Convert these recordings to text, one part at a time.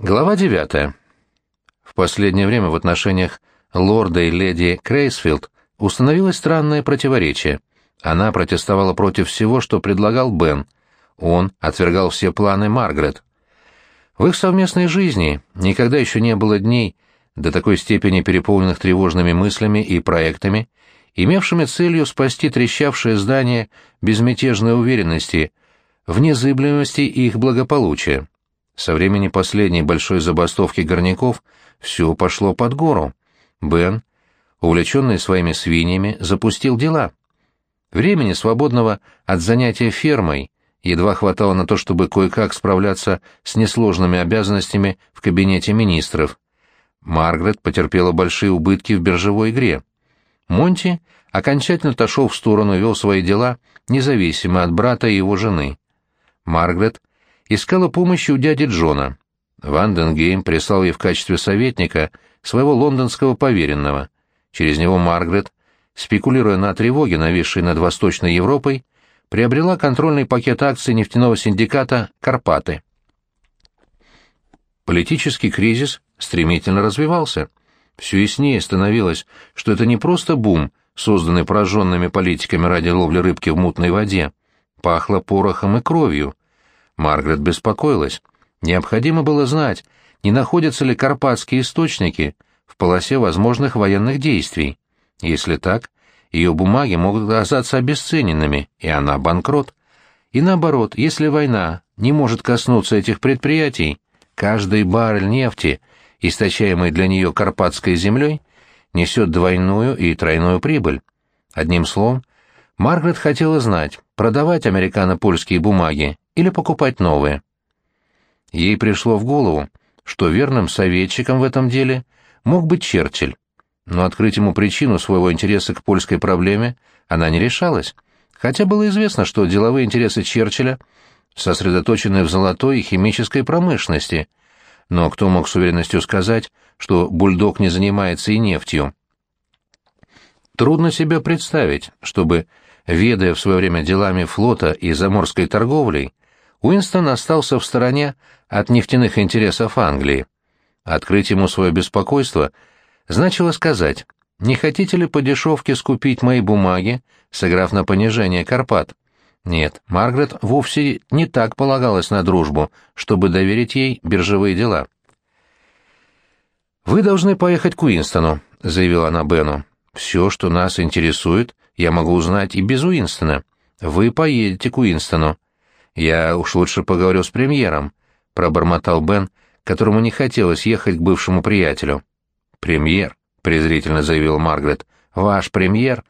Глава 9. В последнее время в отношениях лорда и леди Крейсфилд установилось странное противоречие. Она протестовала против всего, что предлагал Бен. Он отвергал все планы Маргарет. В их совместной жизни никогда еще не было дней, до такой степени переполненных тревожными мыслями и проектами, имевшими целью спасти трещавшее здание безмятежной уверенности в незыблемости их благополучия. Со времени последней большой забастовки горняков все пошло под гору. Бен, увлеченный своими свиньями, запустил дела. Времени, свободного от занятия фермой, едва хватало на то, чтобы кое-как справляться с несложными обязанностями в кабинете министров. Маргарет потерпела большие убытки в биржевой игре. Монти окончательно отошел в сторону и вел свои дела, независимо от брата и его жены. Маргарет искала помощи у дяди Джона. Ванденгейм прислал ей в качестве советника своего лондонского поверенного. Через него Маргарет, спекулируя на тревоге, нависшей над Восточной Европой, приобрела контрольный пакет акций нефтяного синдиката «Карпаты». Политический кризис стремительно развивался. Все яснее становилось, что это не просто бум, созданный пораженными политиками ради ловли рыбки в мутной воде. Пахло порохом и кровью. Маргарет беспокоилась. Необходимо было знать, не находятся ли карпатские источники в полосе возможных военных действий. Если так, ее бумаги могут оказаться обесцененными, и она банкрот. И наоборот, если война не может коснуться этих предприятий, каждый баррель нефти, источаемый для нее карпатской землей, несет двойную и тройную прибыль. Одним словом, Маргарет хотела знать, продавать американо-польские бумаги или покупать новые. Ей пришло в голову, что верным советчиком в этом деле мог быть Черчилль, но открыть ему причину своего интереса к польской проблеме она не решалась, хотя было известно, что деловые интересы Черчилля сосредоточены в золотой и химической промышленности, но кто мог с уверенностью сказать, что бульдог не занимается и нефтью? Трудно себе представить, чтобы, ведая в свое время делами флота и заморской торговлей, Уинстон остался в стороне от нефтяных интересов Англии. Открыть ему свое беспокойство значило сказать, не хотите ли по дешевке скупить мои бумаги, сыграв на понижение Карпат? Нет, Маргарет вовсе не так полагалась на дружбу, чтобы доверить ей биржевые дела. «Вы должны поехать к Уинстону», — заявила она Бену. «Все, что нас интересует, я могу узнать и без Уинстона. Вы поедете к Уинстону. «Я уж лучше поговорю с премьером», — пробормотал Бен, которому не хотелось ехать к бывшему приятелю. «Премьер», — презрительно заявил Маргарет, — «ваш премьер».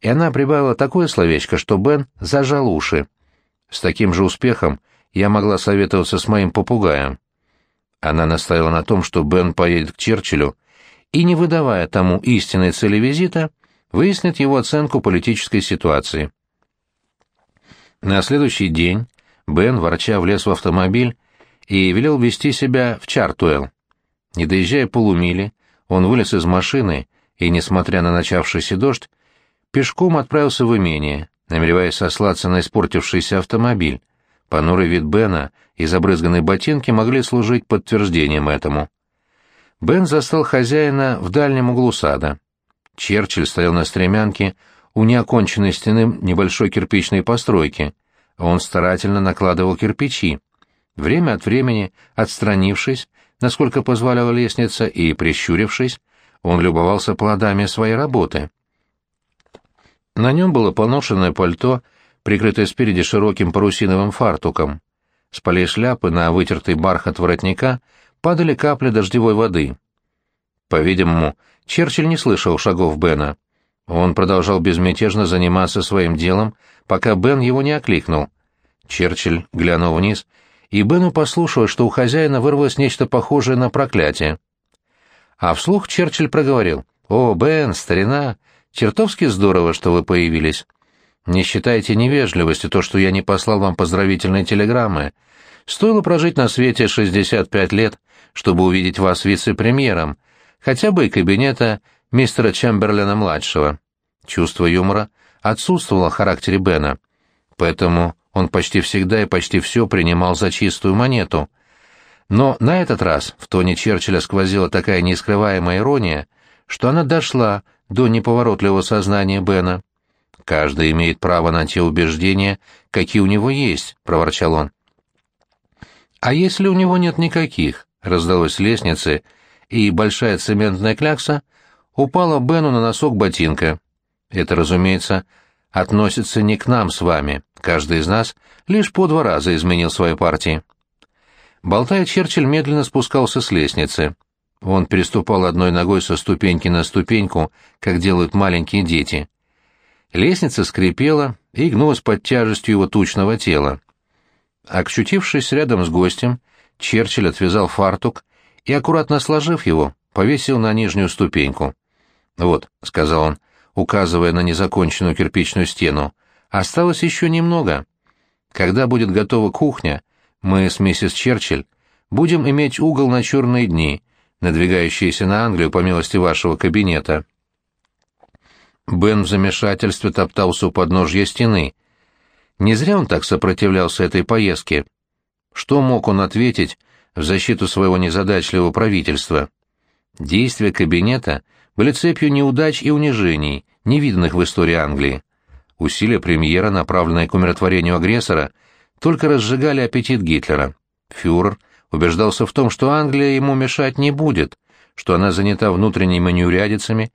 И она прибавила такое словечко, что Бен зажал уши. С таким же успехом я могла советоваться с моим попугаем. Она настояла на том, что Бен поедет к Черчиллю и, не выдавая тому истинной цели визита, выяснит его оценку политической ситуации. На следующий день Бен, ворча, влез в автомобиль и велел вести себя в Чартуэлл. Не доезжая полумили, он вылез из машины и, несмотря на начавшийся дождь, пешком отправился в имение, намереваясь сослаться на испортившийся автомобиль. Понурый вид Бена и забрызганные ботинки могли служить подтверждением этому. Бен застал хозяина в дальнем углу сада. Черчилль стоял на стремянке у неоконченной стены небольшой кирпичной постройки — он старательно накладывал кирпичи. Время от времени, отстранившись, насколько позволяла лестница, и прищурившись, он любовался плодами своей работы. На нем было поношенное пальто, прикрытое спереди широким парусиновым фартуком. С полей шляпы на вытертый бархат воротника падали капли дождевой воды. По-видимому, Черчилль не слышал шагов Бена. Он продолжал безмятежно заниматься своим делом, пока Бен его не окликнул. Черчилль глянул вниз, и Бену послушалось, что у хозяина вырвалось нечто похожее на проклятие. А вслух Черчилль проговорил. «О, Бен, старина, чертовски здорово, что вы появились. Не считайте невежливостью то, что я не послал вам поздравительной телеграммы. Стоило прожить на свете 65 лет, чтобы увидеть вас вице-премьером, хотя бы и кабинета мистера Чемберлина-младшего. Чувство юмора отсутствовало в характере Бена, поэтому он почти всегда и почти все принимал за чистую монету. Но на этот раз в тоне Черчилля сквозила такая нескрываемая ирония, что она дошла до неповоротливого сознания Бена. «Каждый имеет право на те убеждения, какие у него есть», — проворчал он. «А если у него нет никаких?» — раздалось с лестницы, и большая цементная клякса упала Бену на носок ботинка. Это, разумеется, относится не к нам с вами. Каждый из нас лишь по два раза изменил свои партии. Болтая, Черчилль медленно спускался с лестницы. Он переступал одной ногой со ступеньки на ступеньку, как делают маленькие дети. Лестница скрипела и гнулась под тяжестью его тучного тела. Очутившись рядом с гостем, Черчилль отвязал фартук и, аккуратно сложив его, повесил на нижнюю ступеньку. «Вот», — сказал он, указывая на незаконченную кирпичную стену, — «осталось еще немного. Когда будет готова кухня, мы с миссис Черчилль будем иметь угол на черные дни, надвигающиеся на Англию по милости вашего кабинета». Бен в замешательстве топтался у подножья стены. Не зря он так сопротивлялся этой поездке. Что мог он ответить в защиту своего незадачливого правительства? Действия кабинета были цепью неудач и унижений, невиданных в истории Англии. Усилия премьера, направленные к умиротворению агрессора, только разжигали аппетит Гитлера. Фюрер убеждался в том, что Англия ему мешать не будет, что она занята внутренними неурядицами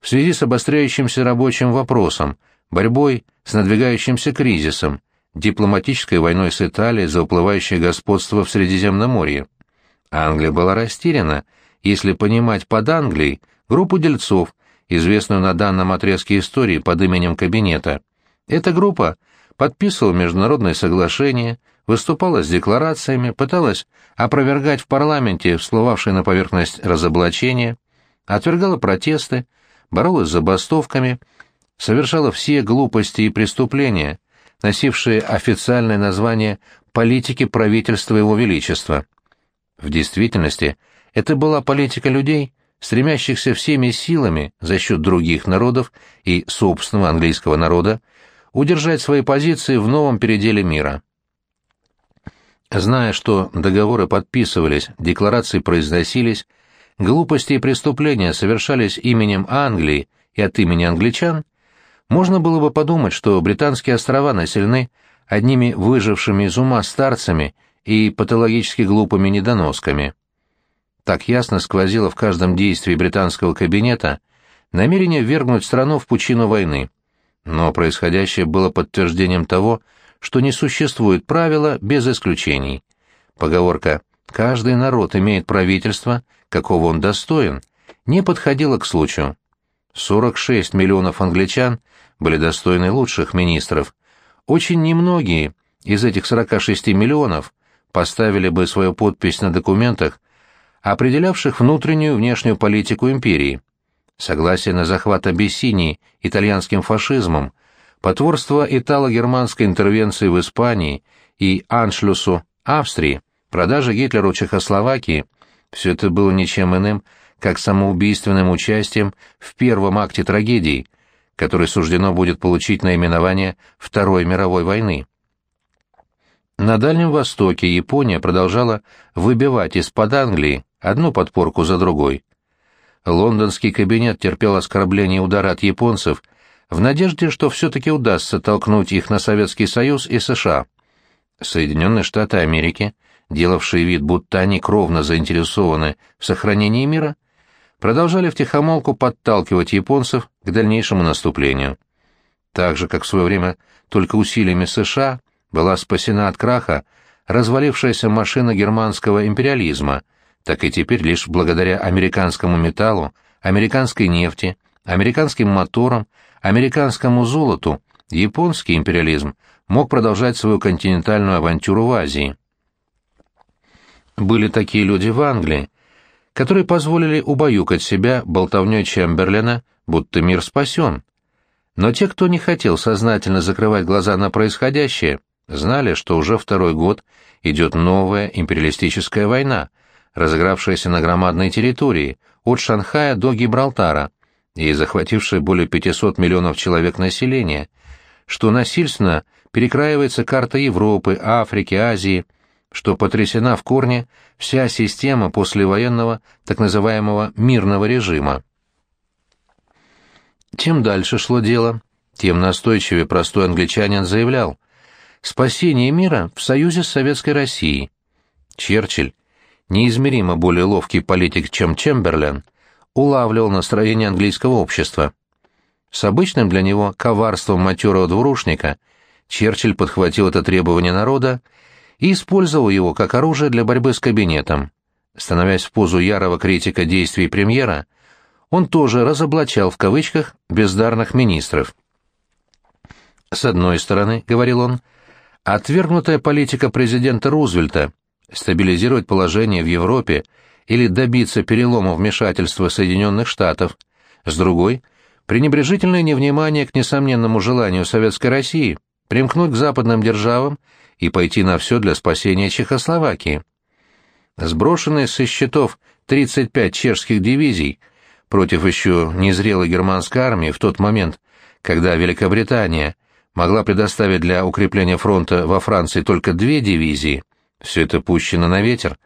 в связи с обостряющимся рабочим вопросом, борьбой с надвигающимся кризисом, дипломатической войной с Италией за уплывающее господство в Средиземноморье. Англия была растеряна, если понимать под Англией группу дельцов, известную на данном отрезке истории под именем Кабинета. Эта группа подписывала международные соглашения, выступала с декларациями, пыталась опровергать в парламенте всплывавшие на поверхность разоблачения, отвергала протесты, боролась с забастовками, совершала все глупости и преступления, носившие официальное название «политики правительства Его Величества». В действительности, это была политика людей, стремящихся всеми силами за счет других народов и собственного английского народа удержать свои позиции в новом переделе мира. Зная, что договоры подписывались, декларации произносились, глупости и преступления совершались именем Англии и от имени англичан, можно было бы подумать, что британские острова населены одними выжившими из ума старцами и патологически глупыми недоносками. Так ясно сквозило в каждом действии британского кабинета намерение ввергнуть страну в пучину войны. Но происходящее было подтверждением того, что не существует правила без исключений. Поговорка «каждый народ имеет правительство, какого он достоин», не подходила к случаю. 46 миллионов англичан были достойны лучших министров. Очень немногие из этих 46 миллионов поставили бы свою подпись на документах, определявших внутреннюю и внешнюю политику империи. Согласие на захват Абиссинии итальянским фашизмом, потворство итало-германской интервенции в Испании и аншлюсу Австрии, продажа Гитлеру Чехословакии – все это было ничем иным, как самоубийственным участием в первом акте трагедии, который суждено будет получить наименование Второй мировой войны. На Дальнем Востоке Япония продолжала выбивать из-под Англии одну подпорку за другой. Лондонский кабинет терпел оскорбления и удары от японцев в надежде, что все-таки удастся толкнуть их на Советский Союз и США. Соединенные Штаты Америки, делавшие вид, будто они кровно заинтересованы в сохранении мира, продолжали втихомолку подталкивать японцев к дальнейшему наступлению. Так же, как в свое время только усилиями США была спасена от краха развалившаяся машина германского империализма – так и теперь лишь благодаря американскому металлу, американской нефти, американским моторам, американскому золоту японский империализм мог продолжать свою континентальную авантюру в Азии. Были такие люди в Англии, которые позволили убаюкать себя болтовней Чемберлена, будто мир спасен. Но те, кто не хотел сознательно закрывать глаза на происходящее, знали, что уже второй год идет новая империалистическая война, разыгравшаяся на громадной территории, от Шанхая до Гибралтара, и захватившая более 500 миллионов человек населения, что насильственно перекраивается карта Европы, Африки, Азии, что потрясена в корне вся система послевоенного так называемого мирного режима. Чем дальше шло дело, тем настойчивее простой англичанин заявлял «Спасение мира в союзе с Советской Россией». Черчилль, неизмеримо более ловкий политик, чем Чемберлен, улавливал настроение английского общества. С обычным для него коварством матерого двурушника Черчилль подхватил это требование народа и использовал его как оружие для борьбы с кабинетом. Становясь в позу ярого критика действий премьера, он тоже разоблачал в кавычках бездарных министров. С одной стороны, говорил он, отвергнутая политика президента Рузвельта стабилизировать положение в Европе или добиться перелома вмешательства Соединенных Штатов, с другой – пренебрежительное невнимание к несомненному желанию Советской России примкнуть к западным державам и пойти на все для спасения Чехословакии. Сброшенные со счетов 35 чешских дивизий против еще незрелой германской армии в тот момент, когда Великобритания могла предоставить для укрепления фронта во Франции только две дивизии, все это пущено на ветер.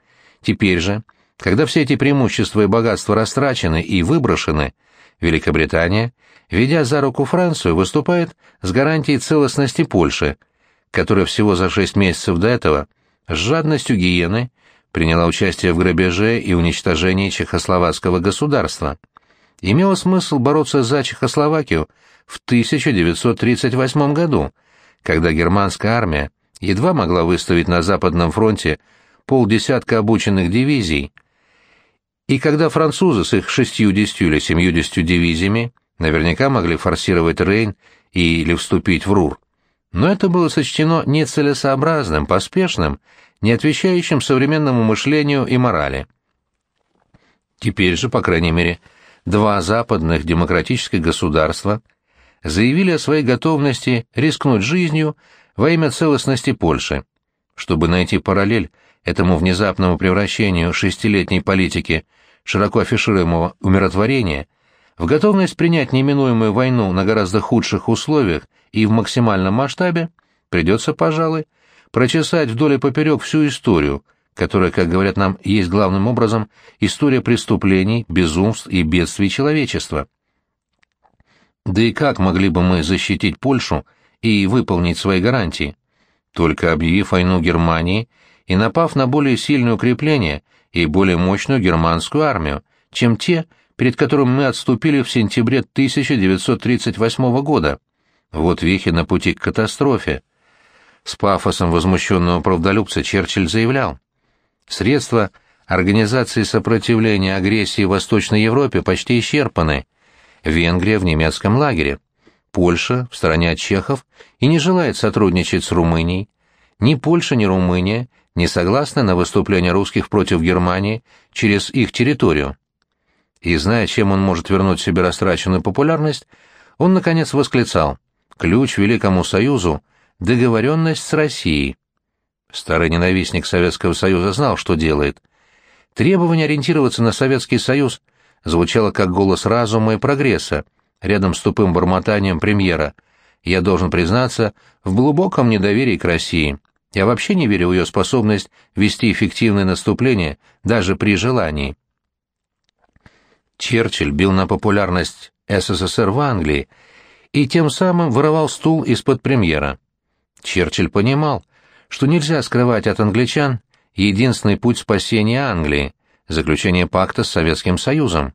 Теперь же, когда все эти преимущества и богатства растрачены и выброшены, Великобритания, ведя за руку Францию, выступает с гарантией целостности Польши, которая всего за шесть месяцев до этого с жадностью гиены приняла участие в грабеже и уничтожении чехословацкого государства. Имело смысл бороться за Чехословакию в 1938 году, когда германская армия едва могла выставить на Западном фронте полдесятка обученных дивизий, и когда французы с их шестьюдесятью или семьюдесятью дивизиями наверняка могли форсировать Рейн или вступить в Рур. Но это было сочтено нецелесообразным, поспешным, не отвечающим современному мышлению и морали. Теперь же, по крайней мере, два западных демократических государства заявили о своей готовности рискнуть жизнью во имя целостности Польши. Чтобы найти параллель этому внезапному превращению шестилетней политики широко афишируемого умиротворения в готовность принять неминуемую войну на гораздо худших условиях и в максимальном масштабе, придется, пожалуй, прочесать вдоль и поперек всю историю, которая, как говорят нам, есть главным образом история преступлений, безумств и бедствий человечества. Да и как могли бы мы защитить Польшу и выполнить свои гарантии? Только объявив войну Германии и напав на более сильное укрепление и более мощную германскую армию, чем те, перед которым мы отступили в сентябре 1938 года. Вот вехи на пути к катастрофе. С пафосом возмущенного правдолюбца Черчилль заявлял. Средства организации сопротивления агрессии в Восточной Европе почти исчерпаны. Венгрия в немецком лагере. Польша в стороне от чехов и не желает сотрудничать с Румынией. Ни Польша, ни Румыния не согласны на выступление русских против Германии через их территорию. И зная, чем он может вернуть себе растраченную популярность, он, наконец, восклицал «Ключ Великому Союзу — договоренность с Россией». Старый ненавистник Советского Союза знал, что делает. Требование ориентироваться на Советский Союз звучало как голос разума и прогресса, рядом с тупым бормотанием премьера. Я должен признаться в глубоком недоверии к России. Я вообще не верю в ее способность вести эффективное наступление даже при желании. Черчилль бил на популярность СССР в Англии и тем самым вырывал стул из-под премьера. Черчилль понимал, что нельзя скрывать от англичан единственный путь спасения Англии – заключение пакта с Советским Союзом.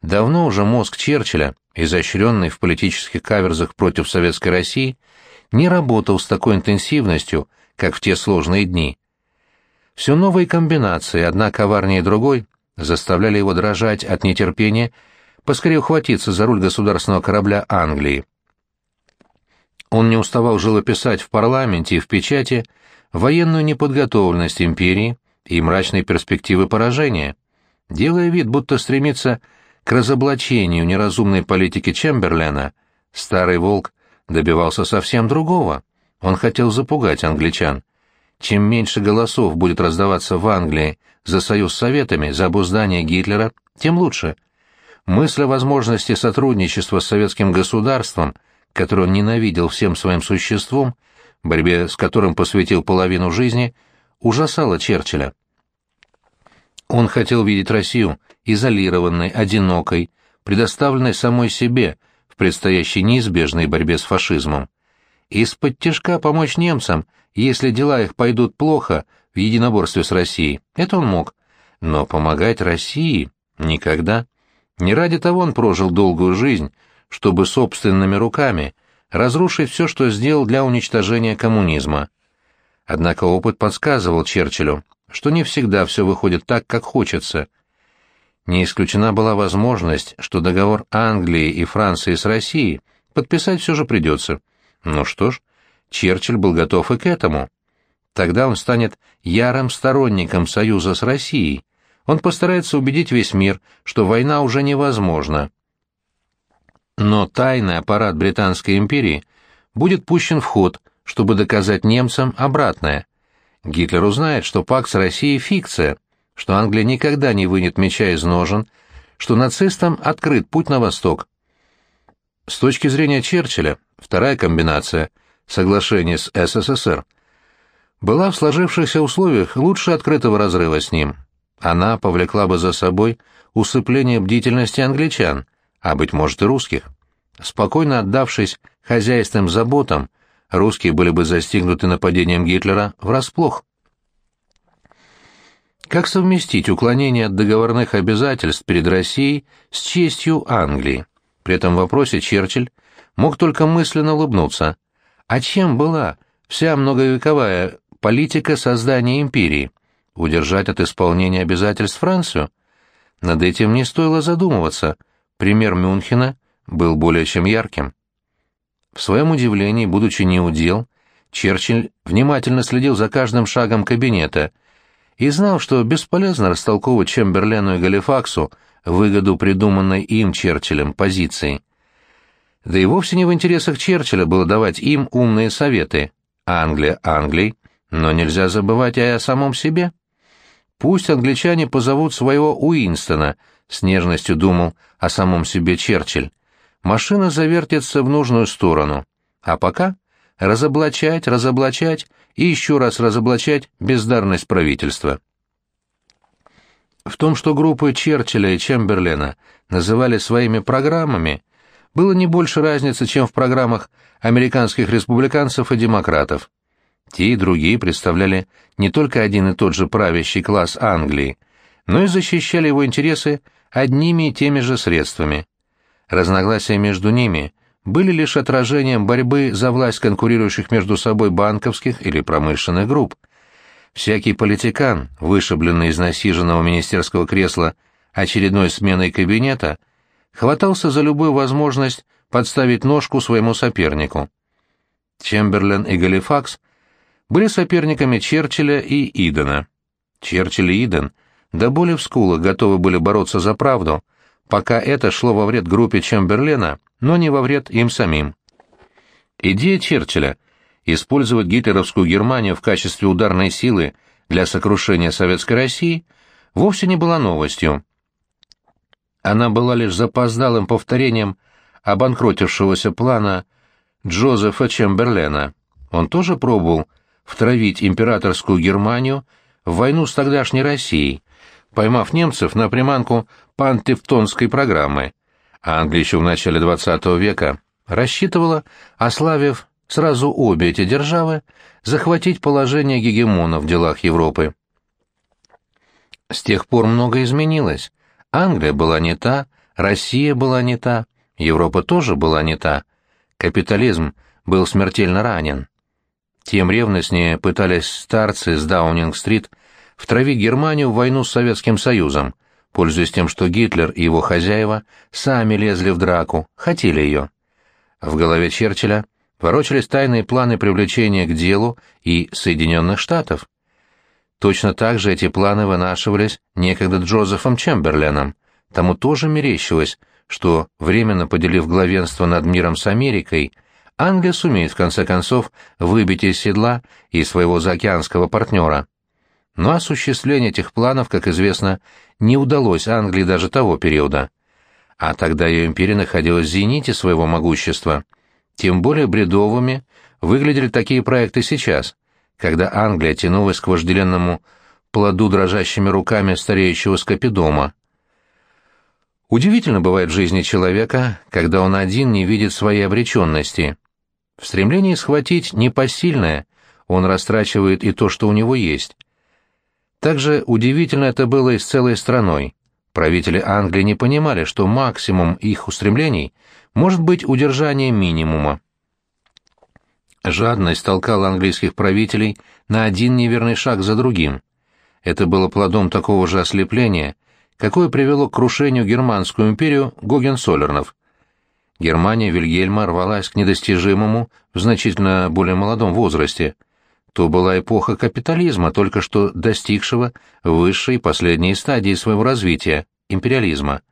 Давно уже мозг Черчилля, изощренный в политических каверзах против Советской России, не работал с такой интенсивностью – как в те сложные дни. Все новые комбинации, одна коварнее другой, заставляли его дрожать от нетерпения поскорее ухватиться за руль государственного корабля Англии. Он не уставал живописать в парламенте и в печати военную неподготовленность империи и мрачные перспективы поражения, делая вид, будто стремится к разоблачению неразумной политики Чемберлена, старый волк добивался совсем другого. Он хотел запугать англичан. Чем меньше голосов будет раздаваться в Англии за союз с Советами, за обуздание Гитлера, тем лучше. Мысль о возможности сотрудничества с советским государством, которое он ненавидел всем своим существом, борьбе с которым посвятил половину жизни, ужасало Черчилля. Он хотел видеть Россию изолированной, одинокой, предоставленной самой себе в предстоящей неизбежной борьбе с фашизмом. Из-под тяжка помочь немцам, если дела их пойдут плохо в единоборстве с Россией, это он мог. Но помогать России — никогда. Не ради того он прожил долгую жизнь, чтобы собственными руками разрушить все, что сделал для уничтожения коммунизма. Однако опыт подсказывал Черчиллю, что не всегда все выходит так, как хочется. Не исключена была возможность, что договор Англии и Франции с Россией подписать все же придется. Ну что ж, Черчилль был готов и к этому. Тогда он станет ярым сторонником союза с Россией. Он постарается убедить весь мир, что война уже невозможна. Но тайный аппарат Британской империи будет пущен в ход, чтобы доказать немцам обратное. Гитлер узнает, что пакт с Россией — фикция, что Англия никогда не вынет меча из ножен, что нацистам открыт путь на восток. С точки зрения Черчилля, вторая комбинация — соглашение с СССР — была в сложившихся условиях лучше открытого разрыва с ним. Она повлекла бы за собой усыпление бдительности англичан, а, быть может, и русских. Спокойно отдавшись хозяйственным заботам, русские были бы застигнуты нападением Гитлера врасплох. Как совместить уклонение от договорных обязательств перед Россией с честью Англии? При этом вопросе Черчилль мог только мысленно улыбнуться. А чем была вся многовековая политика создания империи? Удержать от исполнения обязательств Францию? Над этим не стоило задумываться. Пример Мюнхена был более чем ярким. В своем удивлении, будучи неудел, Черчилль внимательно следил за каждым шагом кабинета и знал, что бесполезно растолковывать Чемберлену и Галифаксу выгоду придуманной им Черчиллем позиции. Да и вовсе не в интересах Черчилля было давать им умные советы. Англия Англии, но нельзя забывать и о самом себе. Пусть англичане позовут своего Уинстона, с нежностью думал о самом себе Черчилль машина завертится в нужную сторону. А пока разоблачать, разоблачать и еще раз разоблачать бездарность правительства. В том, что группы Черчилля и Чемберлена называли своими программами, было не больше разницы, чем в программах американских республиканцев и демократов. Те и другие представляли не только один и тот же правящий класс Англии, но и защищали его интересы одними и теми же средствами. Разногласия между ними были лишь отражением борьбы за власть конкурирующих между собой банковских или промышленных групп. Всякий политикан, вышибленный из насиженного министерского кресла очередной сменой кабинета, хватался за любую возможность подставить ножку своему сопернику. Чемберлен и Галифакс были соперниками Черчилля и Идена. Черчилль и Иден до боли в скулах готовы были бороться за правду, пока это шло во вред группе Чемберлена, но не во вред им самим. Идея Черчилля использовать гитлеровскую Германию в качестве ударной силы для сокрушения Советской России вовсе не была новостью. Она была лишь запоздалым повторением обанкротившегося плана Джозефа Чемберлена. Он тоже пробовал втравить императорскую Германию в войну с тогдашней Россией, поймав немцев на приманку пантевтонской программы. Англия еще в начале XX века рассчитывала, ославив сразу обе эти державы, захватить положение гегемона в делах Европы. С тех пор многое изменилось. Англия была не та, Россия была не та, Европа тоже была не та. Капитализм был смертельно ранен. Тем ревностнее пытались старцы с Даунинг-стрит втравить Германию в войну с Советским Союзом, пользуясь тем, что Гитлер и его хозяева сами лезли в драку, хотели ее. В голове Черчилля ворочались тайные планы привлечения к делу и Соединенных Штатов. Точно так же эти планы вынашивались некогда Джозефом Чемберленом. Тому тоже мерещилось, что, временно поделив главенство над миром с Америкой, Англия сумеет в конце концов выбить из седла и своего заокеанского партнера. Но осуществление этих планов, как известно, не удалось Англии даже того периода. А тогда ее империя находилась в зените своего могущества. Тем более бредовыми выглядели такие проекты сейчас, когда Англия тянулась к вожделенному плоду дрожащими руками стареющего скопидома. Удивительно бывает в жизни человека, когда он один не видит своей обреченности. В стремлении схватить непосильное он растрачивает и то, что у него есть. Также удивительно это было и с целой страной. Правители Англии не понимали, что максимум их устремлений может быть удержание минимума. Жадность толкала английских правителей на один неверный шаг за другим. Это было плодом такого же ослепления, какое привело к крушению Германскую империю Гогенцоллернов. Германия Вильгельма рвалась к недостижимому в значительно более молодом возрасте. То была эпоха капитализма, только что достигшего высшей последней стадии своего развития – империализма.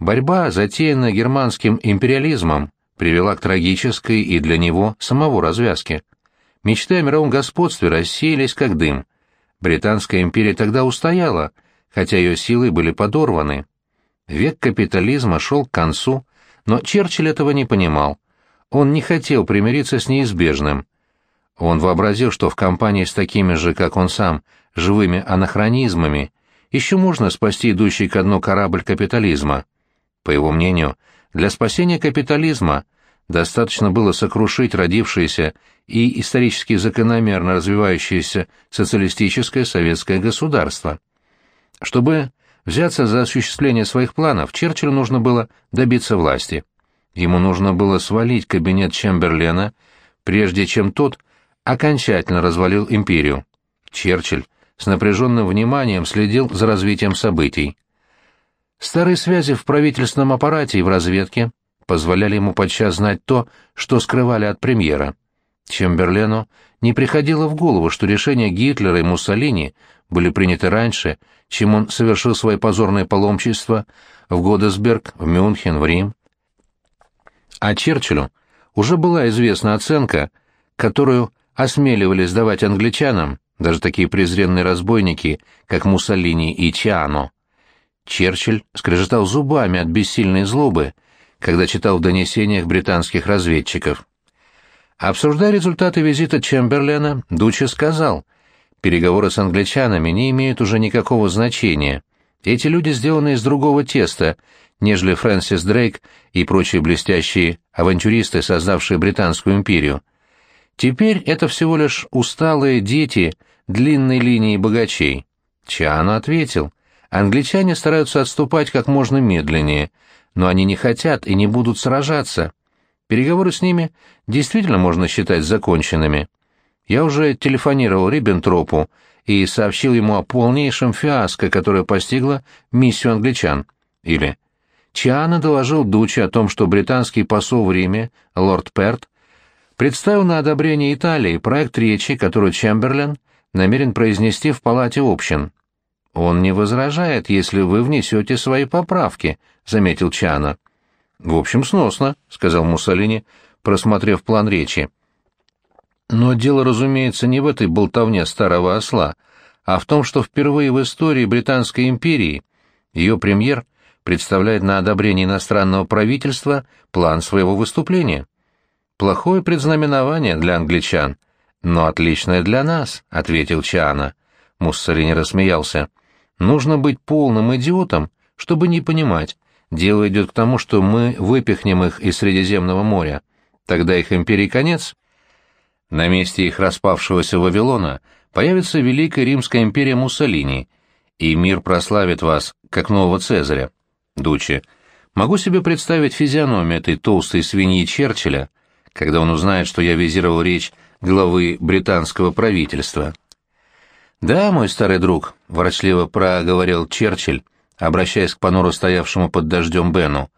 Борьба, затеянная германским империализмом, привела к трагической и для него самого развязке. Мечты о мировом господстве рассеялись как дым. Британская империя тогда устояла, хотя ее силы были подорваны. Век капитализма шел к концу, но Черчилль этого не понимал. Он не хотел примириться с неизбежным. Он вообразил, что в компании с такими же, как он сам, живыми анахронизмами, еще можно спасти идущий ко дну корабль капитализма. По его мнению, для спасения капитализма достаточно было сокрушить родившееся и исторически закономерно развивающееся социалистическое советское государство. Чтобы взяться за осуществление своих планов, Черчиллю нужно было добиться власти. Ему нужно было свалить кабинет Чемберлена, прежде чем тот окончательно развалил империю. Черчилль с напряженным вниманием следил за развитием событий. Старые связи в правительственном аппарате и в разведке позволяли ему подчас знать то, что скрывали от премьера. Чемберлену не приходило в голову, что решения Гитлера и Муссолини были приняты раньше, чем он совершил свои позорные паломничества в Годесберг, в Мюнхен, в Рим. А Черчиллю уже была известна оценка, которую осмеливались давать англичанам даже такие презренные разбойники, как Муссолини и Чиано. Черчилль скрежетал зубами от бессильной злобы, когда читал в донесениях британских разведчиков. Обсуждая результаты визита Чемберлена, Дучи сказал, переговоры с англичанами не имеют уже никакого значения. Эти люди сделаны из другого теста, нежели Фрэнсис Дрейк и прочие блестящие авантюристы, создавшие Британскую империю. Теперь это всего лишь усталые дети длинной линии богачей. Чиано ответил, англичане стараются отступать как можно медленнее, но они не хотят и не будут сражаться. Переговоры с ними действительно можно считать законченными. Я уже телефонировал Риббентропу и сообщил ему о полнейшем фиаско, которое постигло миссию англичан. Или Чиано доложил Дучи о том, что британский посол в Риме, лорд Перт, представил на одобрение Италии проект речи, которую Чемберлен намерен произнести в Палате общин. «Он не возражает, если вы внесете свои поправки», — заметил Чана. «В общем, сносно», — сказал Муссолини, просмотрев план речи. Но дело, разумеется, не в этой болтовне старого осла, а в том, что впервые в истории Британской империи ее премьер представляет на одобрение иностранного правительства план своего выступления. Плохое предзнаменование для англичан, но отличное для нас, — ответил Чана. Муссолини рассмеялся. Нужно быть полным идиотом, чтобы не понимать. Дело идет к тому, что мы выпихнем их из Средиземного моря. Тогда их империи конец. На месте их распавшегося Вавилона появится Великая Римская империя Муссолини, и мир прославит вас, как нового Цезаря. Дучи, могу себе представить физиономию этой толстой свиньи Черчилля, когда он узнает, что я визировал речь главы британского правительства. «Да, мой старый друг», — ворочливо проговорил Черчилль, обращаясь к понуро стоявшему под дождем Бену.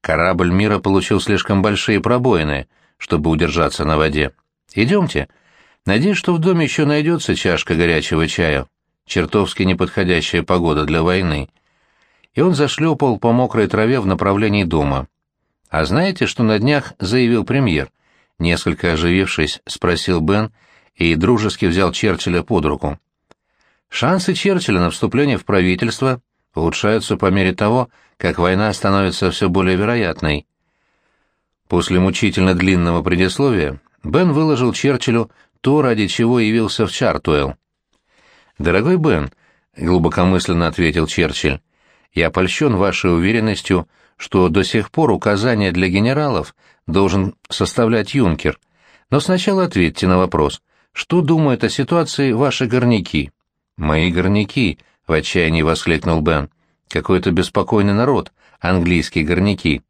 «Корабль мира получил слишком большие пробоины, чтобы удержаться на воде. Идемте. Надеюсь, что в доме еще найдется чашка горячего чая. Чертовски неподходящая погода для войны». И он зашлепал по мокрой траве в направлении дома. «А знаете, что на днях заявил премьер?» Несколько оживившись, спросил Бен и дружески взял Черчилля под руку. Шансы Черчилля на вступление в правительство улучшаются по мере того, как война становится все более вероятной. После мучительно длинного предисловия Бен выложил Черчиллю то, ради чего явился в Чартуэлл. «Дорогой Бен», — глубокомысленно ответил Черчилль, — «я польщен вашей уверенностью, что до сих пор указания для генералов должен составлять юнкер. Но сначала ответьте на вопрос, что думают о ситуации ваши горняки?» «Мои горняки», — в отчаянии воскликнул Бен, — «какой-то беспокойный народ, английские горняки.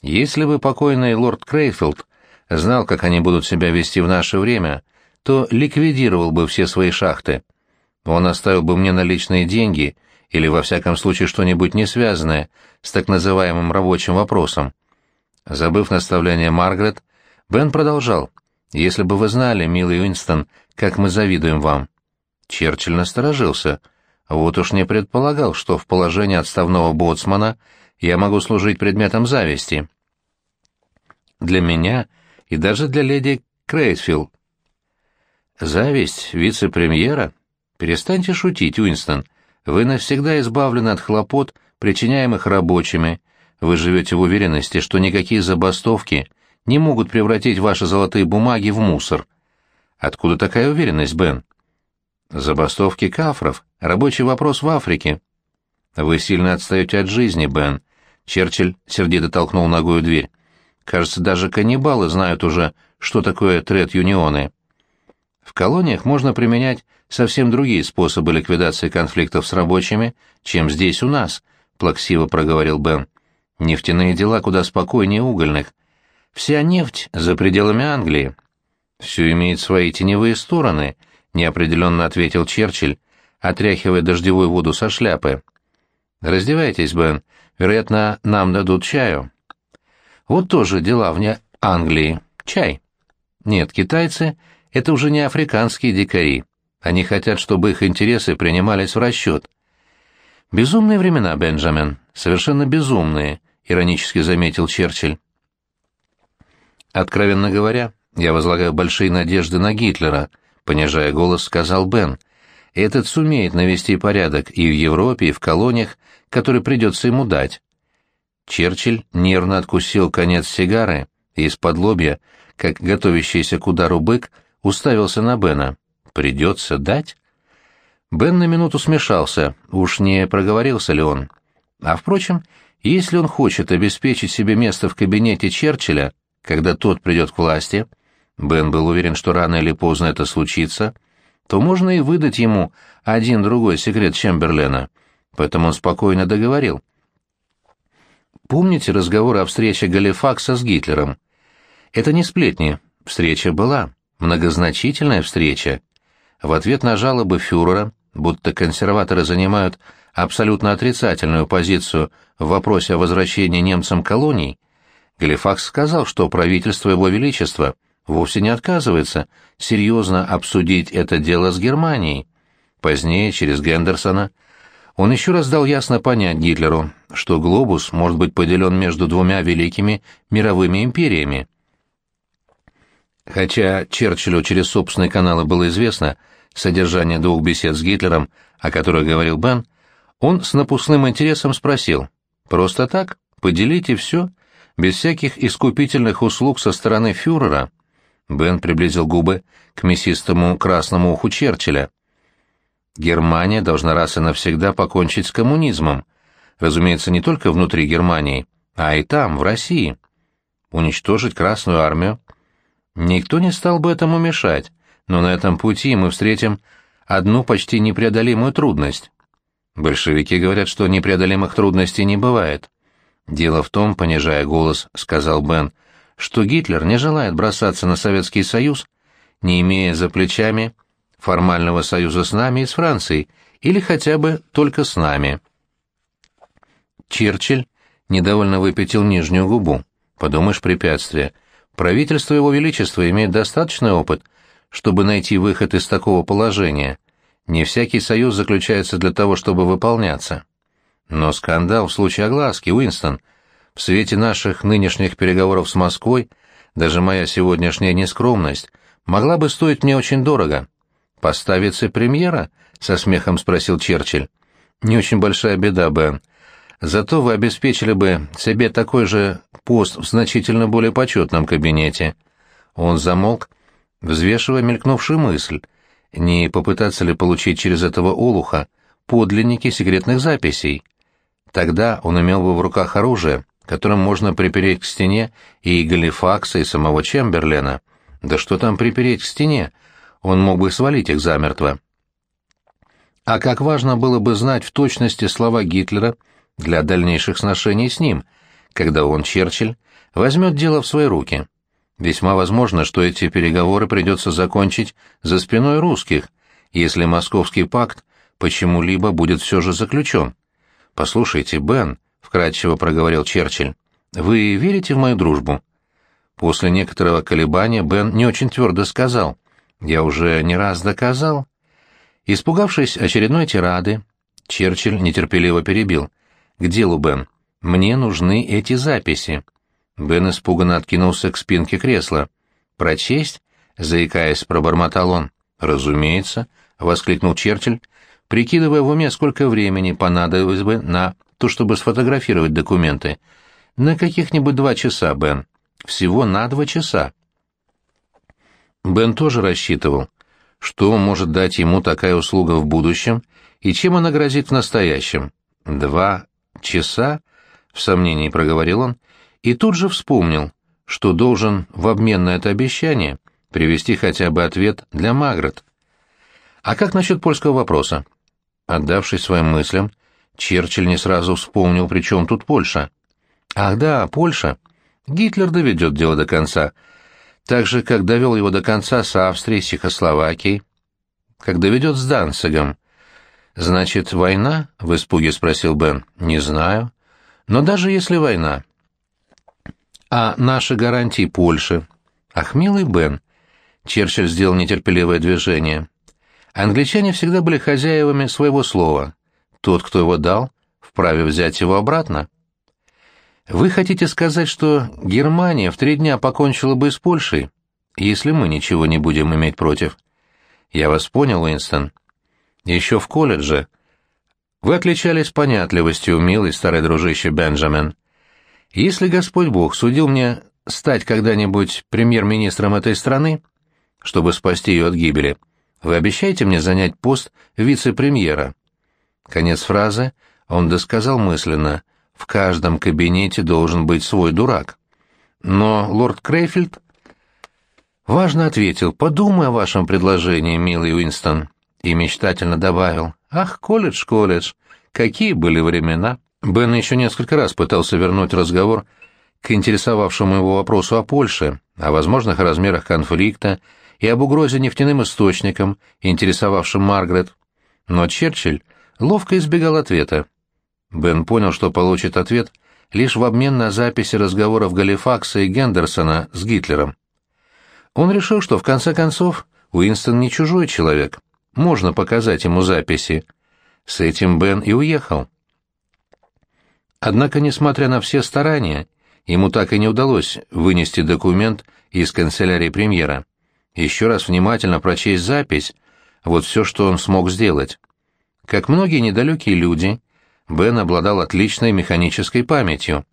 Если бы покойный лорд Крейфилд знал, как они будут себя вести в наше время, то ликвидировал бы все свои шахты. Он оставил бы мне наличные деньги или, во всяком случае, что-нибудь не связанное с так называемым рабочим вопросом. Забыв наставление Маргарет, Бен продолжал. «Если бы вы знали, милый Уинстон, как мы завидуем вам». Черчилль насторожился. Вот уж не предполагал, что в положении отставного боцмана я могу служить предметом зависти. Для меня и даже для леди Крейсфилд. Зависть вице-премьера? Перестаньте шутить, Уинстон. Вы навсегда избавлены от хлопот, причиняемых рабочими. Вы живете в уверенности, что никакие забастовки не могут превратить ваши золотые бумаги в мусор. Откуда такая уверенность, Бен? Забастовки кафров, рабочий вопрос в Африке. Вы сильно отстаете от жизни, Бен. Черчилль сердито толкнул ногою дверь. Кажется, даже каннибалы знают уже, что такое тред-юнионы. В колониях можно применять совсем другие способы ликвидации конфликтов с рабочими, чем здесь у нас, плаксиво проговорил Бен. Нефтяные дела куда спокойнее угольных. Вся нефть за пределами Англии. Все имеет свои теневые стороны, неопределенно ответил Черчилль, отряхивая дождевую воду со шляпы. Раздевайтесь, Бен. Вероятно, нам дадут чаю. Вот тоже дела вне Англии. Чай. Нет, китайцы — это уже не африканские дикари. Они хотят, чтобы их интересы принимались в расчет. «Безумные времена, Бенджамин, совершенно безумные», — иронически заметил Черчилль. «Откровенно говоря, я возлагаю большие надежды на Гитлера», — понижая голос, сказал Бен. «Этот сумеет навести порядок и в Европе, и в колониях, который придется ему дать. Черчилль нервно откусил конец сигары и из-под лобья, как готовящийся к удару бык, уставился на Бена. «Придется дать?» Бен на минуту смешался, уж не проговорился ли он. А впрочем, если он хочет обеспечить себе место в кабинете Черчилля, когда тот придет к власти, Бен был уверен, что рано или поздно это случится, то можно и выдать ему один другой секрет Чемберлена. Поэтому он спокойно договорил. Помните разговоры о встрече Галифакса с Гитлером? Это не сплетни. Встреча была. Многозначительная встреча. В ответ на жалобы фюрера, будто консерваторы занимают абсолютно отрицательную позицию в вопросе о возвращении немцам колоний, Галифакс сказал, что правительство Его Величества вовсе не отказывается серьезно обсудить это дело с Германией. Позднее, через Гендерсона, он еще раз дал ясно понять Гитлеру, что глобус может быть поделен между двумя великими мировыми империями. Хотя Черчиллю через собственные каналы было известно содержание двух бесед с Гитлером, о которых говорил Бен, он с напускным интересом спросил, «Просто так? Поделите все? Без всяких искупительных услуг со стороны фюрера?» Бен приблизил губы к мясистому красному уху Черчилля. Германия должна раз и навсегда покончить с коммунизмом. Разумеется, не только внутри Германии, а и там, в России. Уничтожить Красную Армию. Никто не стал бы этому мешать, но на этом пути мы встретим одну почти непреодолимую трудность. Большевики говорят, что непреодолимых трудностей не бывает. Дело в том, понижая голос, сказал Бен, что Гитлер не желает бросаться на Советский Союз, не имея за плечами формального союза с нами и с Францией, или хотя бы только с нами. Черчилль недовольно выпятил нижнюю губу. Подумаешь, препятствие. Правительство Его Величества имеет достаточный опыт, чтобы найти выход из такого положения. Не всякий союз заключается для того, чтобы выполняться. Но скандал в случае огласки, Уинстон, в свете наших нынешних переговоров с Москвой, даже моя сегодняшняя нескромность, могла бы стоить мне очень дорого. «Поставится премьера?» — со смехом спросил Черчилль. «Не очень большая беда, Бен. Зато вы обеспечили бы себе такой же пост в значительно более почетном кабинете». Он замолк, взвешивая мелькнувшую мысль, не попытаться ли получить через этого олуха подлинники секретных записей. Тогда он имел бы в руках оружие, которым можно припереть к стене и Галифакса, и самого Чемберлена. Да что там припереть к стене? Он мог бы свалить их замертво. А как важно было бы знать в точности слова Гитлера для дальнейших сношений с ним, когда он, Черчилль, возьмет дело в свои руки. Весьма возможно, что эти переговоры придется закончить за спиной русских, если Московский пакт почему-либо будет все же заключен. «Послушайте, Бен», — вкратчиво проговорил Черчилль, — «вы верите в мою дружбу?» После некоторого колебания Бен не очень твердо сказал. «Я уже не раз доказал». Испугавшись очередной тирады, Черчилль нетерпеливо перебил. «К делу, Бен. Мне нужны эти записи». Бен испуганно откинулся к спинке кресла. «Прочесть?» — заикаясь, пробормотал он. «Разумеется», — воскликнул Черчилль, прикидывая в уме, сколько времени понадобилось бы на то, чтобы сфотографировать документы. «На каких-нибудь два часа, Бен. Всего на два часа». Бен тоже рассчитывал, что может дать ему такая услуга в будущем и чем она грозит в настоящем. «Два часа?» — в сомнении проговорил он, и тут же вспомнил, что должен в обмен на это обещание привести хотя бы ответ для Магрот. А как насчет польского вопроса? Отдавшись своим мыслям, Черчилль не сразу вспомнил, при чем тут Польша. Ах да, Польша. Гитлер доведет дело до конца. Так же, как довел его до конца с Австрией, Чехословакией. Как доведет с Данцигом. «Значит, война?» — в испуге спросил Бен. «Не знаю. Но даже если война, а наши гарантии Польши? Ах, милый Бен. Черчилль сделал нетерпеливое движение. Англичане всегда были хозяевами своего слова. Тот, кто его дал, вправе взять его обратно. Вы хотите сказать, что Германия в три дня покончила бы с Польшей, если мы ничего не будем иметь против? Я вас понял, Уинстон. Еще в колледже. Вы отличались понятливостью, милый старый дружище Бенджамин. Если Господь Бог судил мне стать когда-нибудь премьер-министром этой страны, чтобы спасти ее от гибели, вы обещаете мне занять пост вице-премьера?» Конец фразы он досказал мысленно. «В каждом кабинете должен быть свой дурак». Но лорд Крейфилд важно ответил, «Подумай о вашем предложении, милый Уинстон», и мечтательно добавил, «Ах, колледж, колледж, какие были времена!» Бен еще несколько раз пытался вернуть разговор к интересовавшему его вопросу о Польше, о возможных размерах конфликта и об угрозе нефтяным источникам, интересовавшим Маргарет. Но Черчилль ловко избегал ответа. Бен понял, что получит ответ лишь в обмен на записи разговоров Галифакса и Гендерсона с Гитлером. Он решил, что в конце концов Уинстон не чужой человек, можно показать ему записи. С этим Бен и уехал. Однако, несмотря на все старания, ему так и не удалось вынести документ из канцелярии премьера. Еще раз внимательно прочесть запись — вот все, что он смог сделать. Как многие недалекие люди, Бен обладал отличной механической памятью.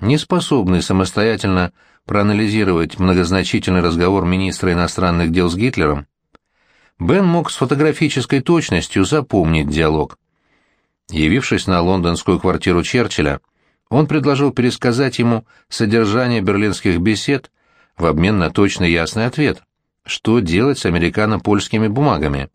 Не способный самостоятельно проанализировать многозначительный разговор министра иностранных дел с Гитлером, Бен мог с фотографической точностью запомнить диалог. Явившись на лондонскую квартиру Черчилля, он предложил пересказать ему содержание берлинских бесед в обмен на точный ясный ответ, что делать с американо-польскими бумагами.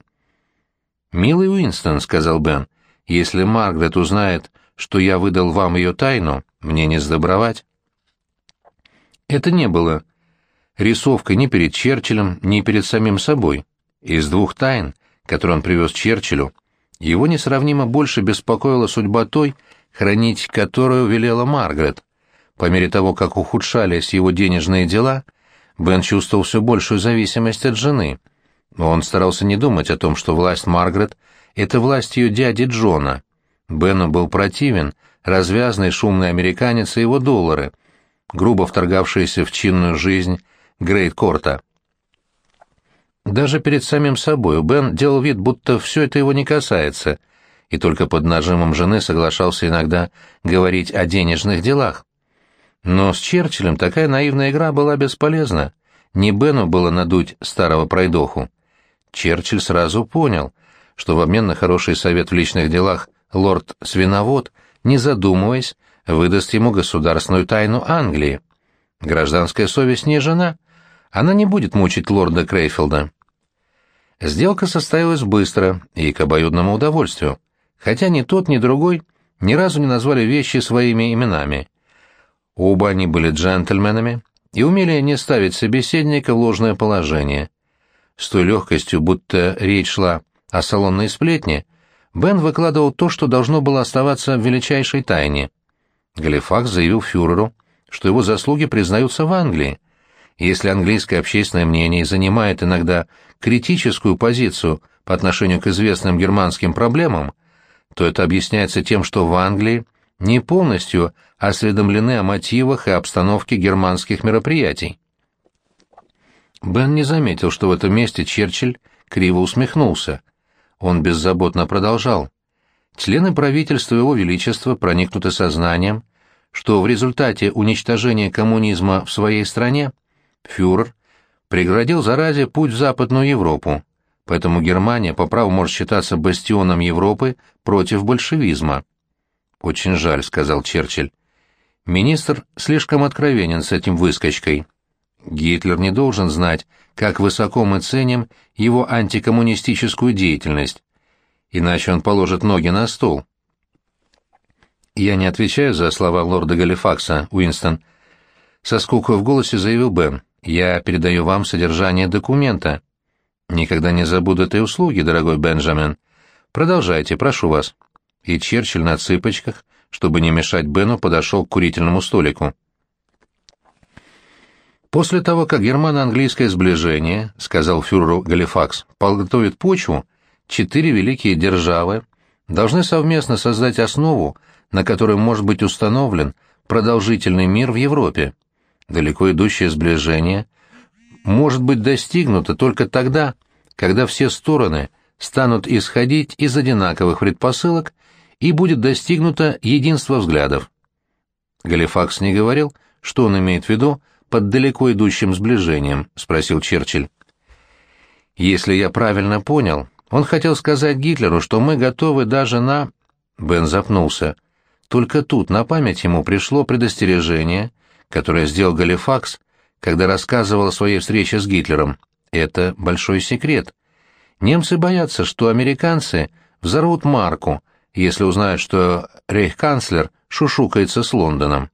«Милый Уинстон», — сказал Бен, — «если Маргарет узнает, что я выдал вам ее тайну, мне не сдобровать». Это не было рисовкой ни перед Черчиллем, ни перед самим собой. Из двух тайн, которые он привез Черчиллю, его несравнимо больше беспокоила судьба той, хранить которую велела Маргарет. По мере того, как ухудшались его денежные дела, Бен чувствовал все большую зависимость от жены. Но он старался не думать о том, что власть Маргарет — это власть ее дяди Джона. Бену был противен развязный шумный американец и его доллары, грубо вторгавшиеся в чинную жизнь Грейт-Корта. Даже перед самим собой Бен делал вид, будто все это его не касается, и только под нажимом жены соглашался иногда говорить о денежных делах. Но с Черчиллем такая наивная игра была бесполезна. не Бену было надуть старого пройдоху. Черчилль сразу понял, что в обмен на хороший совет в личных делах лорд Свиновод, не задумываясь, выдаст ему государственную тайну Англии. Гражданская совесть не жена, она не будет мучить лорда Крейфилда. Сделка состоялась быстро и к обоюдному удовольствию, хотя ни тот, ни другой ни разу не назвали вещи своими именами. Оба они были джентльменами и умели не ставить собеседника в ложное положение. С той легкостью, будто речь шла о салонной сплетне, Бен выкладывал то, что должно было оставаться в величайшей тайне. Галифакс заявил фюреру, что его заслуги признаются в Англии. Если английское общественное мнение занимает иногда критическую позицию по отношению к известным германским проблемам, то это объясняется тем, что в Англии не полностью осведомлены о мотивах и обстановке германских мероприятий. Бен не заметил, что в этом месте Черчилль криво усмехнулся. Он беззаботно продолжал. Члены правительства Его Величества проникнуты сознанием, что в результате уничтожения коммунизма в своей стране фюрер преградил заразе путь в Западную Европу, поэтому Германия по праву может считаться бастионом Европы против большевизма. «Очень жаль», — сказал Черчилль. «Министр слишком откровенен с этим выскочкой. Гитлер не должен знать, как высоко мы ценим его антикоммунистическую деятельность, иначе он положит ноги на стол». «Я не отвечаю за слова лорда Галифакса, Уинстон», — со скукой в голосе заявил Бен. «Я передаю вам содержание документа». «Никогда не забуду этой услуги, дорогой Бенджамин. Продолжайте, прошу вас» и Черчилль на цыпочках, чтобы не мешать Бену, подошел к курительному столику. «После того, как германо-английское сближение, — сказал фюреру Галифакс, — подготовит почву, четыре великие державы должны совместно создать основу, на которой может быть установлен продолжительный мир в Европе. Далеко идущее сближение может быть достигнуто только тогда, когда все стороны станут исходить из одинаковых предпосылок и будет достигнуто единство взглядов. Галифакс не говорил, что он имеет в виду под далеко идущим сближением, спросил Черчилль. Если я правильно понял, он хотел сказать Гитлеру, что мы готовы даже на... Бен запнулся. Только тут на память ему пришло предостережение, которое сделал Галифакс, когда рассказывал о своей встрече с Гитлером. Это большой секрет. Немцы боятся, что американцы взорвут марку, если узнают, что рейхканцлер шушукается с Лондоном.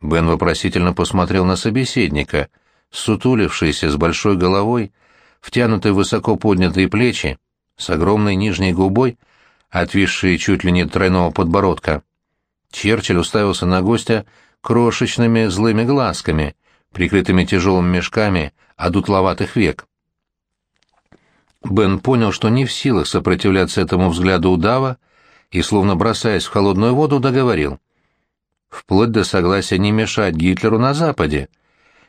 Бен вопросительно посмотрел на собеседника, сутулившийся с большой головой, втянутые высоко поднятые плечи, с огромной нижней губой, отвисшей чуть ли не тройного подбородка. Черчилль уставился на гостя крошечными злыми глазками, прикрытыми тяжелыми мешками одутловатых век. Бен понял, что не в силах сопротивляться этому взгляду удава, и, словно бросаясь в холодную воду, договорил. Вплоть до согласия не мешать Гитлеру на Западе.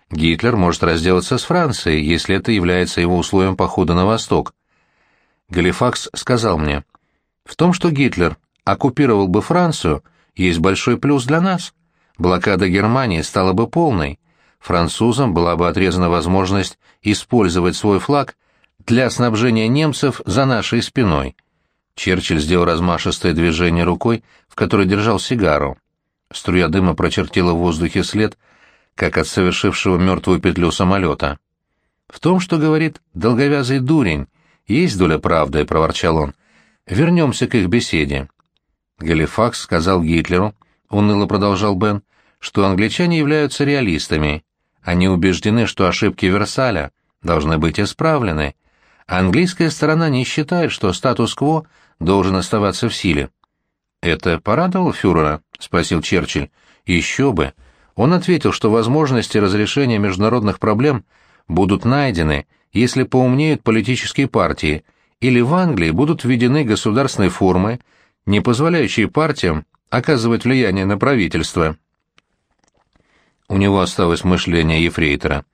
Гитлер может разделаться с Францией, если это является его условием похода на восток. Галифакс сказал мне, в том, что Гитлер оккупировал бы Францию, есть большой плюс для нас. Блокада Германии стала бы полной. Французам была бы отрезана возможность использовать свой флаг для снабжения немцев за нашей спиной. Черчилль сделал размашистое движение рукой, в которой держал сигару. Струя дыма прочертила в воздухе след, как от совершившего мертвую петлю самолета. «В том, что говорит долговязый дурень, есть доля правды», — проворчал он. «Вернемся к их беседе». Галифакс сказал Гитлеру, уныло продолжал Бен, что англичане являются реалистами. Они убеждены, что ошибки Версаля должны быть исправлены. Английская сторона не считает, что статус-кво должен оставаться в силе. «Это порадовало фюрера?» — спросил Черчилль. «Еще бы!» Он ответил, что возможности разрешения международных проблем будут найдены, если поумнеют политические партии, или в Англии будут введены государственные формы, не позволяющие партиям оказывать влияние на правительство. У него осталось мышление ефрейтора.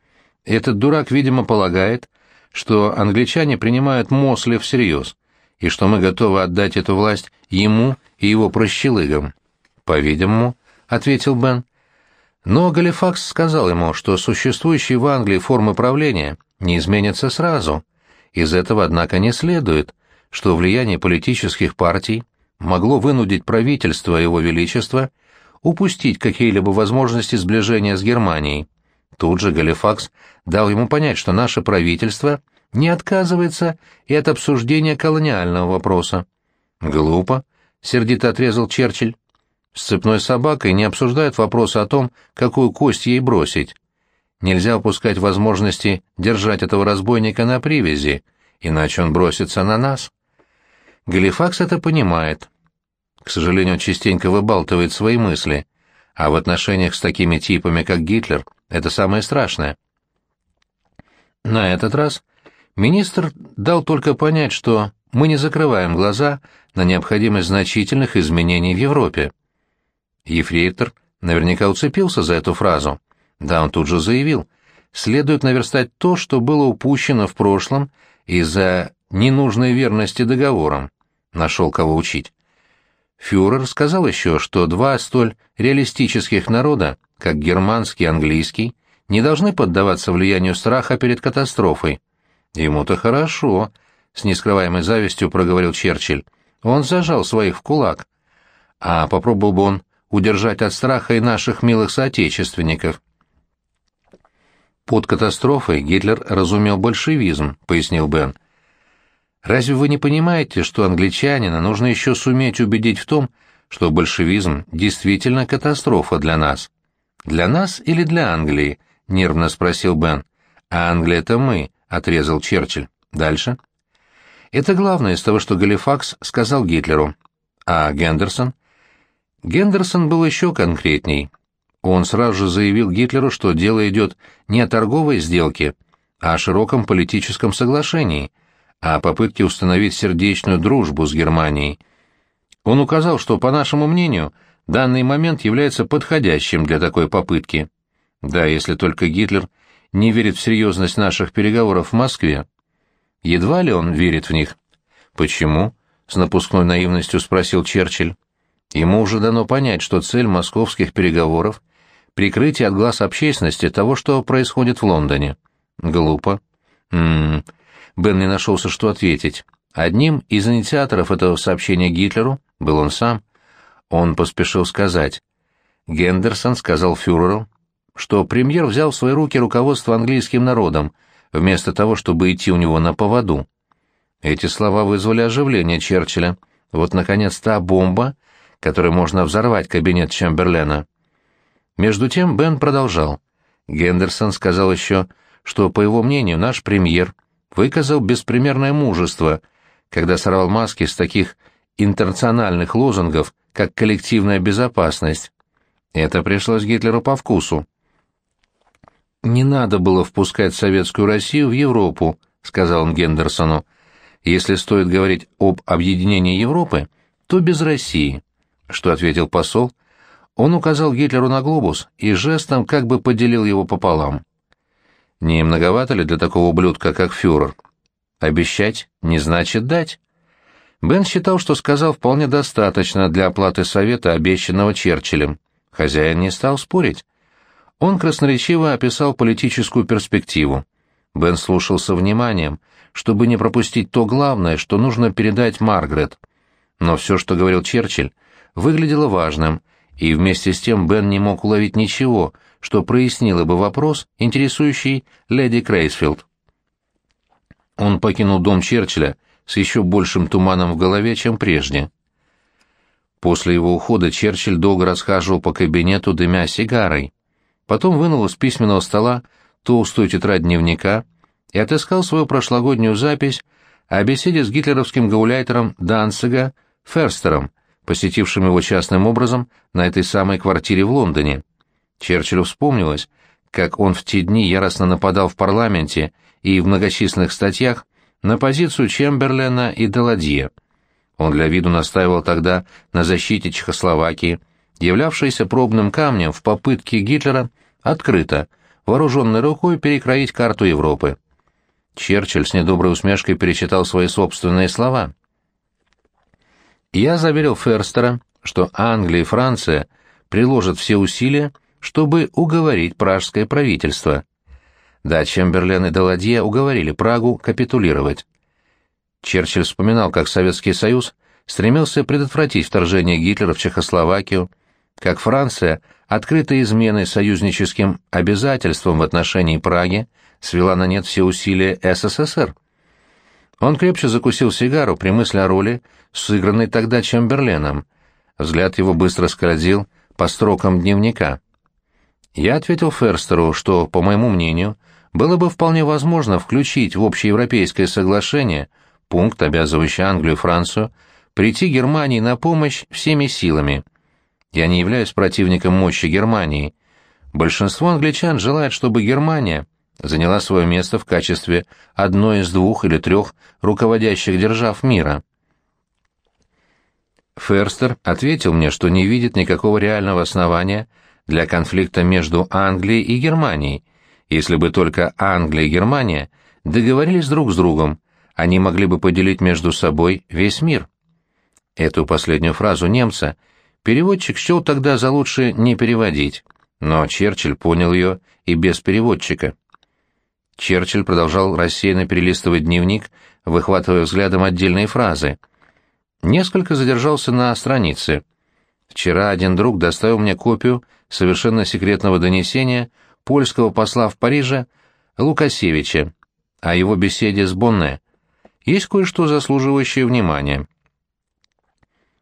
Этот дурак, видимо, полагает, что англичане принимают Мосли всерьез и что мы готовы отдать эту власть ему и его прощелыгам. По-видимому, — ответил Бен. Но Галифакс сказал ему, что существующие в Англии формы правления не изменятся сразу. Из этого, однако, не следует, что влияние политических партий могло вынудить правительство Его Величества упустить какие-либо возможности сближения с Германией. Тут же Галифакс дал ему понять, что наше правительство не отказывается и от обсуждения колониального вопроса. «Глупо», — сердито отрезал Черчилль. «С цепной собакой не обсуждают вопрос о том, какую кость ей бросить. Нельзя упускать возможности держать этого разбойника на привязи, иначе он бросится на нас». Галифакс это понимает. К сожалению, частенько выбалтывает свои мысли, а в отношениях с такими типами, как Гитлер, это самое страшное. На этот раз министр дал только понять, что мы не закрываем глаза на необходимость значительных изменений в Европе. Ефрейтор наверняка уцепился за эту фразу. Да, он тут же заявил, следует наверстать то, что было упущено в прошлом из-за ненужной верности договорам. Нашел кого учить. Фюрер сказал еще, что два столь реалистических народа, как германский и английский, не должны поддаваться влиянию страха перед катастрофой. Ему-то хорошо, с нескрываемой завистью проговорил Черчилль. Он зажал своих в кулак. А попробовал бы он удержать от страха и наших милых соотечественников. Под катастрофой Гитлер разумел большевизм, пояснил Бен. Разве вы не понимаете, что англичанина нужно еще суметь убедить в том, что большевизм действительно катастрофа для нас? Для нас или для Англии? нервно спросил Бен. А Англия это мы, отрезал Черчилль. Дальше. Это главное из того, что Галифакс сказал Гитлеру. А Гендерсон? Гендерсон был еще конкретней. Он сразу же заявил Гитлеру, что дело идет не о торговой сделке, а о широком политическом соглашении, о попытке установить сердечную дружбу с Германией. Он указал, что, по нашему мнению, данный момент является подходящим для такой попытки. Да, если только Гитлер не верит в серьезность наших переговоров в Москве. Едва ли он верит в них. Почему? С напускной наивностью спросил Черчилль. Ему уже дано понять, что цель московских переговоров — прикрытие от глаз общественности того, что происходит в Лондоне. Глупо. М-м, Бен не нашелся, что ответить. Одним из инициаторов этого сообщения Гитлеру был он сам. Он поспешил сказать. Гендерсон сказал фюреру, что премьер взял в свои руки руководство английским народом, вместо того, чтобы идти у него на поводу. Эти слова вызвали оживление Черчилля. Вот, наконец, та бомба, которой можно взорвать кабинет Чемберлена. Между тем Бен продолжал. Гендерсон сказал еще, что, по его мнению, наш премьер выказал беспримерное мужество, когда сорвал маски с таких интернациональных лозунгов, как коллективная безопасность. Это пришлось Гитлеру по вкусу. «Не надо было впускать Советскую Россию в Европу», — сказал он Гендерсону. «Если стоит говорить об объединении Европы, то без России». Что ответил посол? Он указал Гитлеру на глобус и жестом как бы поделил его пополам. Не многовато ли для такого ублюдка, как фюрер? Обещать не значит дать. Бен считал, что сказал вполне достаточно для оплаты совета, обещанного Черчиллем. Хозяин не стал спорить. Он красноречиво описал политическую перспективу. Бен слушал со вниманием, чтобы не пропустить то главное, что нужно передать Маргарет. Но все, что говорил Черчилль, выглядело важным, и вместе с тем Бен не мог уловить ничего, что прояснило бы вопрос, интересующий леди Крейсфилд. Он покинул дом Черчилля с еще большим туманом в голове, чем прежде. После его ухода Черчилль долго расхаживал по кабинету, дымя сигарой. Потом вынул из письменного стола толстую тетрадь дневника и отыскал свою прошлогоднюю запись о беседе с гитлеровским гауляйтером Данцига Ферстером, посетившим его частным образом на этой самой квартире в Лондоне. Черчиллю вспомнилось, как он в те дни яростно нападал в парламенте и в многочисленных статьях на позицию Чемберлена и Деладье. Он для виду настаивал тогда на защите Чехословакии, являвшейся пробным камнем в попытке Гитлера открыто, вооруженной рукой перекроить карту Европы. Черчилль с недоброй усмешкой перечитал свои собственные слова. «Я заверил Ферстера, что Англия и Франция приложат все усилия, чтобы уговорить пражское правительство. Да, Чемберлен и Даладье уговорили Прагу капитулировать. Черчилль вспоминал, как Советский Союз стремился предотвратить вторжение Гитлера в Чехословакию, как Франция, открытой изменой союзническим обязательствам в отношении Праги, свела на нет все усилия СССР. Он крепче закусил сигару при мысли о роли, сыгранной тогда Чемберленом. Взгляд его быстро скользил по строкам дневника. Я ответил Ферстеру, что, по моему мнению, было бы вполне возможно включить в общеевропейское соглашение пункт, обязывающий Англию и Францию прийти Германии на помощь всеми силами. Я не являюсь противником мощи Германии. Большинство англичан желает, чтобы Германия заняла свое место в качестве одной из двух или трех руководящих держав мира. Ферстер ответил мне, что не видит никакого реального основания для конфликта между Англией и Германией. Если бы только Англия и Германия договорились друг с другом, они могли бы поделить между собой весь мир. Эту последнюю фразу немца переводчик счел тогда за лучше не переводить, но Черчилль понял ее и без переводчика. Черчилль продолжал рассеянно перелистывать дневник, выхватывая взглядом отдельные фразы. Несколько задержался на странице. Вчера один друг доставил мне копию совершенно секретного донесения польского посла в Париже Лукасевича о его беседе с Бонне. Есть кое-что заслуживающее внимания.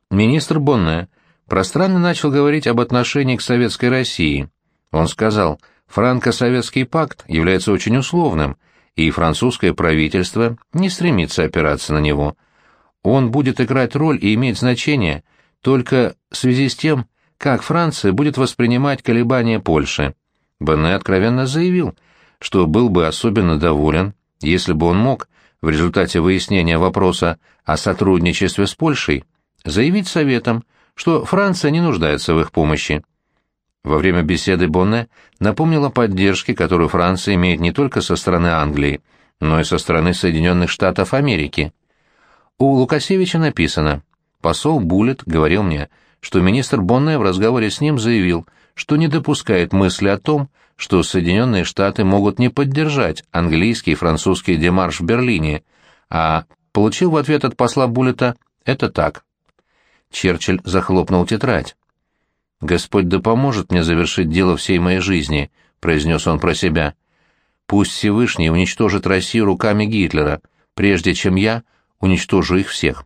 Министр Бонне пространно начал говорить об отношении к Советской России. Он сказал, франко-советский пакт является очень условным, и французское правительство не стремится опираться на него. Он будет играть роль и иметь значение только в связи с тем, как Франция будет воспринимать колебания Польши. Бонне откровенно заявил, что был бы особенно доволен, если бы он мог, в результате выяснения вопроса о сотрудничестве с Польшей, заявить Советам, что Франция не нуждается в их помощи. Во время беседы Бонне напомнил о поддержке, которую Франция имеет не только со стороны Англии, но и со стороны Соединенных Штатов Америки. У Лукасевича написано «Посол Буллет говорил мне, что министр Бонне в разговоре с ним заявил, что не допускает мысли о том, что Соединенные Штаты могут не поддержать английский и французский демарш в Берлине, а получил в ответ от посла Буллета «это так». Черчилль захлопнул тетрадь. «Господь да поможет мне завершить дело всей моей жизни», — произнес он про себя. «Пусть Всевышний уничтожит Россию руками Гитлера, прежде чем я уничтожу их всех».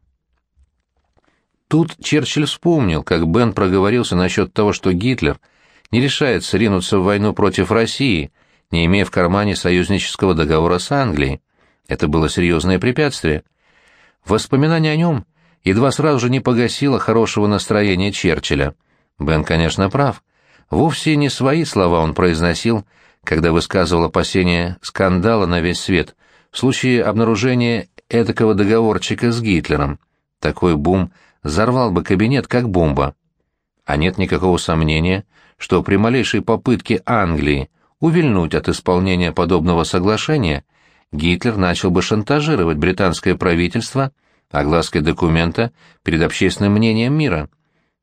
Тут Черчилль вспомнил, как Бен проговорился насчет того, что Гитлер не решается ринуться в войну против России, не имея в кармане союзнического договора с Англией. Это было серьезное препятствие. Воспоминание о нем едва сразу же не погасило хорошего настроения Черчилля. Бен, конечно, прав. Вовсе не свои слова он произносил, когда высказывал опасения скандала на весь свет в случае обнаружения этакого договорчика с Гитлером. Такой бум взорвал бы кабинет как бомба. А нет никакого сомнения, что при малейшей попытке Англии увильнуть от исполнения подобного соглашения, Гитлер начал бы шантажировать британское правительство оглаской документа перед общественным мнением мира.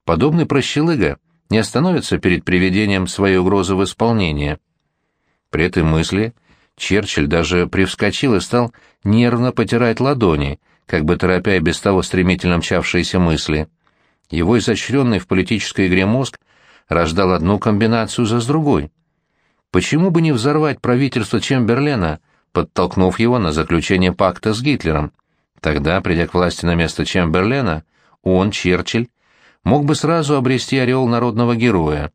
Подобный прощелыга не остановится перед приведением своей угрозы в исполнение. При этой мысли Черчилль даже привскочил и стал нервно потирать ладони, как бы торопя без того стремительно мчавшиеся мысли. Его изощренный в политической игре мозг рождал одну комбинацию за с другой. Почему бы не взорвать правительство Чемберлена, подтолкнув его на заключение пакта с Гитлером? Тогда, придя к власти на место Чемберлена, он, Черчилль, мог бы сразу обрести ореол народного героя.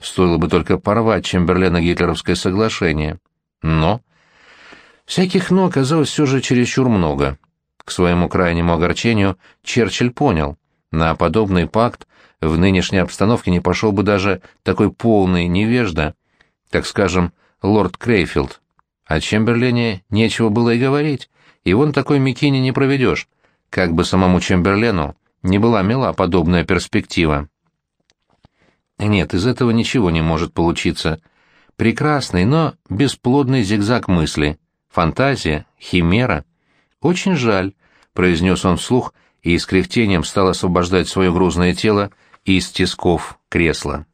Стоило бы только порвать Чемберлена-Гитлеровское соглашение. Но... Всяких «но» оказалось все же чересчур много. К своему крайнему огорчению Черчилль понял, на подобный пакт в нынешней обстановке не пошел бы даже такой полный невежда, как, скажем, лорд Крейфилд. О Чемберлене нечего было и говорить, и вон такой Микини не проведешь, как бы самому Чемберлену не была мила подобная перспектива. Нет, из этого ничего не может получиться. Прекрасный, но бесплодный зигзаг мысли, фантазия, химера. Очень жаль, произнес он вслух и с кряхтением стал освобождать свое грузное тело из тисков кресла.